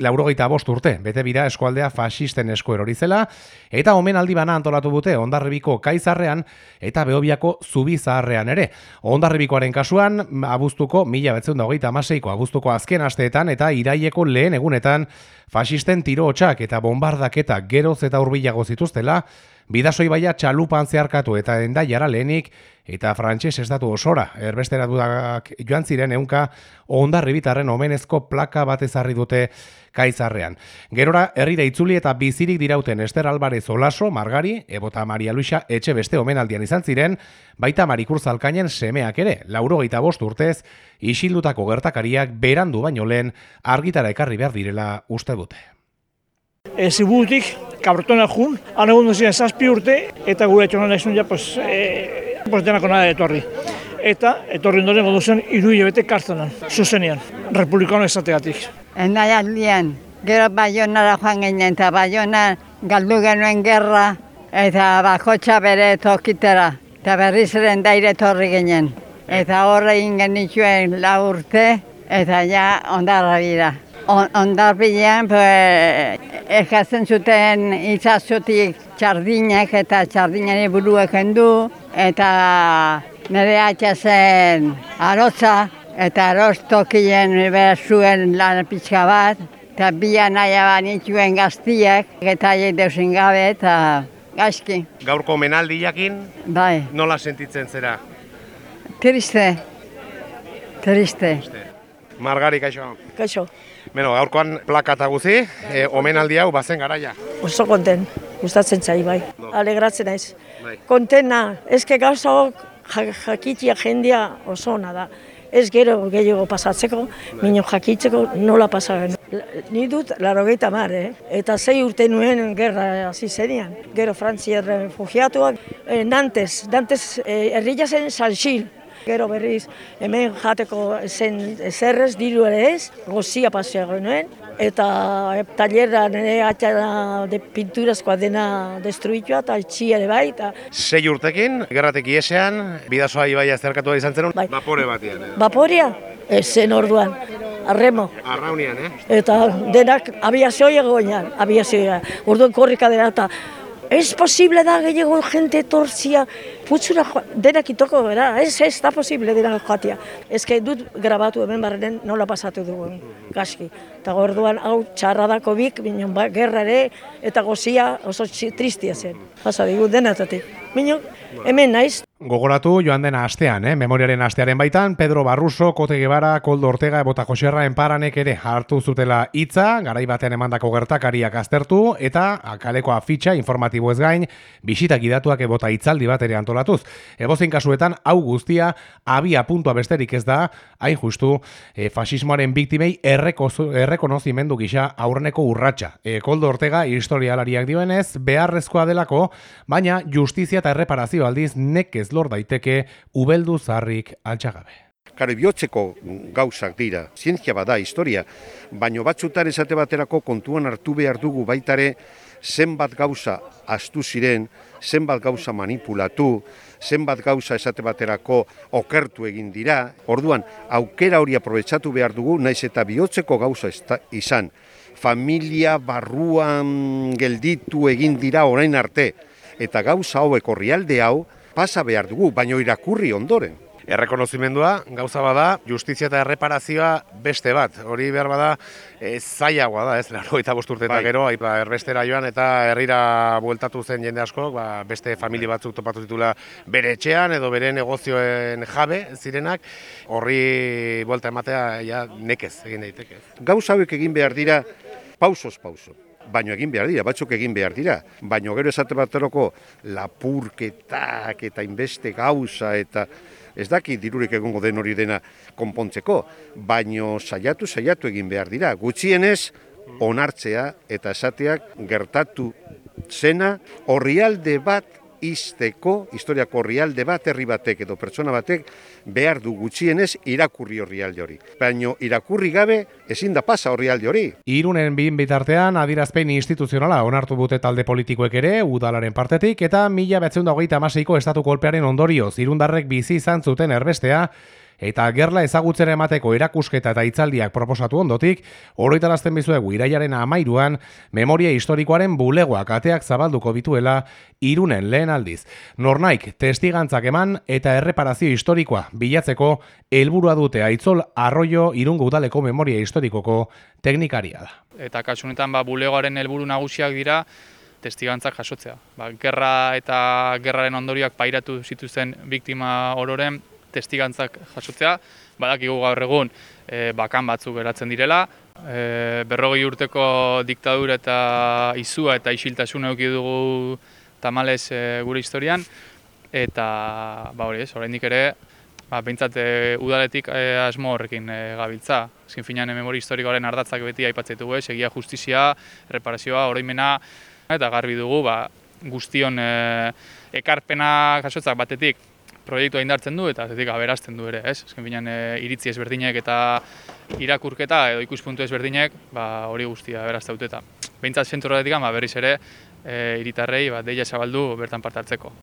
laurogeita bost urte, bete bira eskualdea fasisten esko erori zela, eta omen aldi bana antolatu dute ondarribiko kaizarrean eta behobiako zubizaharrean ere. Ondarribikoaren kasuan, abuztuko, mila betzeun hogeita amaseiko abuztuko azken asteetan eta iraieko lehen egunetan fasisten tiro eta bombardaketa geroz eta urbilago zituztela, Bidasoi baia txalupan zeharkatu eta endaiara lehenik eta frantses estatu osora. Erbestera dudak joan ziren eunka ondarri bitarren omenezko plaka bat ezarri dute kaizarrean. Gerora, herrira itzuli eta bizirik dirauten Ester Alvarez Olaso, Margari, ebota Maria Luisa etxe beste omenaldian izan ziren, baita Marikur Zalkainen semeak ere, lauro gaita bost urtez, isildutako gertakariak berandu baino lehen argitara ekarri behar direla uste dute. Ez kabrotona jun, han egun duzien zazpi urte, eta gure etxonan nahi ja, pues, e, pues denako nada etorri. Eta, etorri ondoren godu zen, iru hilabete kartzenan, zuzenian, republikano esateatik. Enai aldian, gero baionara joan ginen, eta baiona galdu genuen gerra, eta bakotxa bere tokitera, eta berriz eren daire etorri ginen. Eta horre ingen dituen la urte, eta ja ondarra bira. Ondarbilean, ekatzen zuten izazutik txardinek eta txardinari buruek hendu, eta nire atxazen arotza, eta aroztokien behar zuen lan pixka bat, eta bila nahi abanituen gaztiak, eta deusin gabe, eta gaizki. Gaurko menaldi jakin, bai. nola sentitzen zera? Triste, triste. Margari, kaixo. Kaixo. Beno, gaurkoan plaka eta guzi, e, omenaldi hau bazen garaia. Oso konten, gustatzen zai bai. No. Alegratzen naiz. Bai. Kontena, eske gauza hok jakitia jendia oso ona da. Ez gero gehiago pasatzeko, bai. minio jakitzeko nola pasagen. Ni dut laro mar, eh? eta zei urte nuen gerra hasi zenian. Gero Frantzia refugiatuak, eh, Nantes, Nantes eh, errila zen Salxil, Gero berriz, hemen jateko zen zerrez, diru ere ez, gozia pasea genuen, eta e, talerra nire atxara de pinturazkoa dena destruitua, eta txia ere bai. Eta... Sei urtekin, gerratek iesean, bidazoa ibaia zerkatu izan zen, bai. vapore batian. Eh? Vaporia? Ez zen orduan. Arremo. Arraunian, eh? Eta denak abiazioa egoinan, abiazioa. Orduan korrika dena eta Ez posible da gehiago jente torzia, putzura denak itoko gara, ez, ez da posible denak joatia. Ez dut grabatu hemen barren nola pasatu dugun, gaski. Eta gorduan hau txarra dako bik, bineon ba, gerra ere, eta gozia oso tristia zen. Pasa digu denatatik. Bineon, hemen naiz, Gogoratu joan dena astean, eh? memoriaren astearen baitan, Pedro Barruso, Kote Gebara, Koldo Ortega, Ebota Joserra enparanek ere hartu zutela hitza, garai batean emandako gertakariak aztertu, eta akaleko afitxa informatibo ez gain, bisitak idatuak ebota itzaldi bat ere antolatuz. Ebozin kasuetan, hau guztia, abia puntua besterik ez da, hain justu, e, fasismoaren biktimei errekonozimendu gisa aurreneko urratsa. E, Koldo Ortega, historialariak dioenez, beharrezkoa delako, baina justizia eta erreparazio aldiz nekez ez lor daiteke ubeldu zarrik altxagabe. Karo, bihotzeko gauzak dira, zientzia bada, historia, baino batzutan esate baterako kontuan hartu behar dugu baitare zenbat gauza astu ziren, zenbat gauza manipulatu, zenbat gauza esate baterako okertu egin dira. Orduan, aukera hori aprobetsatu behar dugu, naiz eta bihotzeko gauza izan. Familia barruan gelditu egin dira orain arte, eta gauza hauek horrialde hau, pasa behar dugu, baino irakurri ondoren. Errekonozimendua, gauza bada, justizia eta erreparazioa beste bat. Hori behar bada, e, zailagoa da, ez, laro eta bosturte eta bai. gero, ba, erbestera joan eta herrira bueltatu zen jende asko, ba, beste familia batzuk topatu zitula bere etxean edo bere negozioen jabe zirenak, horri buelta ematea ja, nekez egin daiteke. Gauza hauek egin behar dira, pausos pauso baino egin behar dira, batzuk egin behar dira, baino gero esate bateroko lapurketak eta inbeste gauza eta ez daki dirurik egongo den hori dena konpontzeko, baino saiatu saiatu egin behar dira, gutxienez onartzea eta esateak gertatu zena horrialde bat izteko, historiako horrialde bat, herri batek edo pertsona batek, behar du gutxienez irakurri horrialde hori. Baina irakurri gabe ezin da pasa horrialde hori. Irunen bin bitartean adirazpein instituzionala onartu dute talde politikoek ere, udalaren partetik, eta mila betzeunda hogeita amaseiko estatu kolpearen ondorioz, irundarrek bizi izan zuten erbestea, eta gerla ezagutzera emateko erakusketa eta hitzaldiak proposatu ondotik, oroitarazten bizuegu iraiaren amairuan, memoria historikoaren bulegoak ateak zabalduko bituela irunen lehen aldiz. Nornaik testigantzak eman eta erreparazio historikoa bilatzeko helburua dute aitzol arroio irungo udaleko memoria historikoko teknikaria da. Eta kasu honetan ba, bulegoaren helburu nagusiak dira testigantzak jasotzea. Ba, gerra eta gerraren ondorioak pairatu zituzten biktima ororen testigantzak jasotzea. Badakigu gaur egun e, bakan batzuk geratzen direla. E, berrogei urteko diktadura eta izua eta isiltasun eduki dugu tamales e, gure historian. Eta ba, hori ez, oraindik ere ba, behintzat e, udaletik e, asmo horrekin e, gabiltza. Ezkin finean memoria historikoaren ardatzak beti aipatzetu, ez, egia justizia, reparazioa, oroimena, eta garbi dugu ba, guztion e, ekarpena jasotzak batetik proiektua indartzen du eta zetik aberazten du ere, ez? Ezken finean e, iritzi ezberdinek eta irakurketa edo ikuspuntu ezberdinek ba, hori guztia aberazta duteta. Behintzat zentu horretik ba, berriz ere e, iritarrei ba, deia zabaldu bertan parte hartzeko.